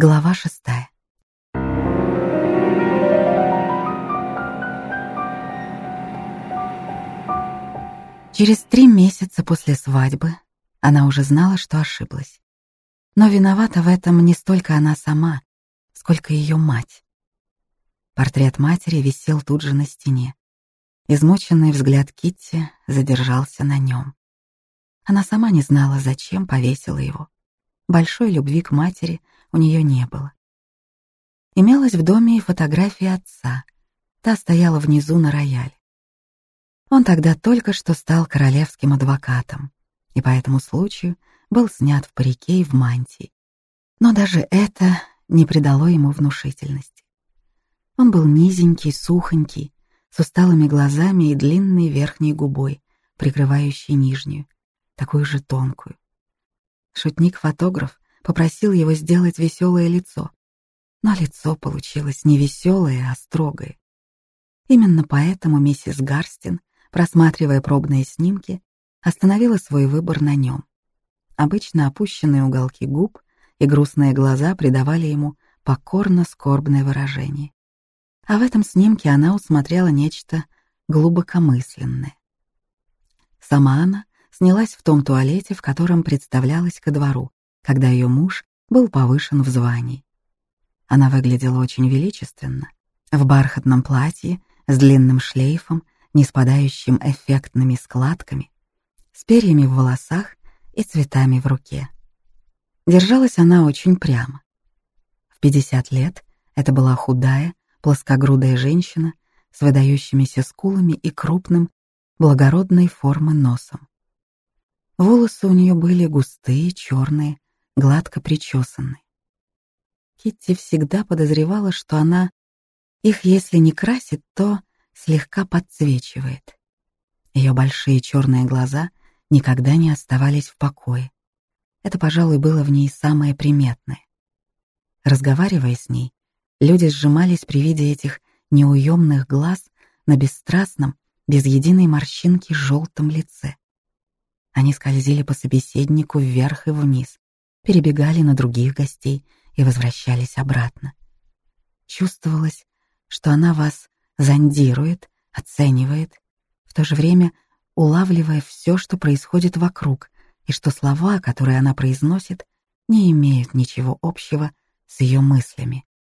Глава шестая. Через три месяца после свадьбы она уже знала, что ошиблась. Но виновата в этом не столько она сама, сколько ее мать. Портрет матери висел тут же на стене. Измученный взгляд Китти задержался на нем. Она сама не знала, зачем повесила его. Большой любви к матери у нее не было. Имелась в доме и фотография отца. Та стояла внизу на рояле. Он тогда только что стал королевским адвокатом, и по этому случаю был снят в парике и в мантии. Но даже это не придало ему внушительности. Он был низенький, сухонький, с усталыми глазами и длинной верхней губой, прикрывающей нижнюю, такую же тонкую. Шутник-фотограф попросил его сделать веселое лицо, но лицо получилось не веселое, а строгое. Именно поэтому миссис Гарстин, просматривая пробные снимки, остановила свой выбор на нем. Обычно опущенные уголки губ и грустные глаза придавали ему покорно-скорбное выражение. А в этом снимке она усмотрела нечто глубокомысленное. Сама она снялась в том туалете, в котором представлялась ко двору, когда ее муж был повышен в звании. Она выглядела очень величественно, в бархатном платье с длинным шлейфом, не спадающим эффектными складками, с перьями в волосах и цветами в руке. Держалась она очень прямо. В 50 лет это была худая, плоскогрудая женщина с выдающимися скулами и крупным, благородной формы носом. Волосы у нее были густые, черные, гладко причесанные. Китти всегда подозревала, что она их, если не красит, то слегка подсвечивает. Ее большие черные глаза никогда не оставались в покое. Это, пожалуй, было в ней самое приметное. Разговаривая с ней, люди сжимались при виде этих неуемных глаз на бесстрастном, без единой морщинки желтом лице. Они скользили по собеседнику вверх и вниз, перебегали на других гостей и возвращались обратно. Чувствовалось, что она вас зондирует, оценивает, в то же время улавливая все, что происходит вокруг, и что слова, которые она произносит, не имеют ничего общего с ее мыслями.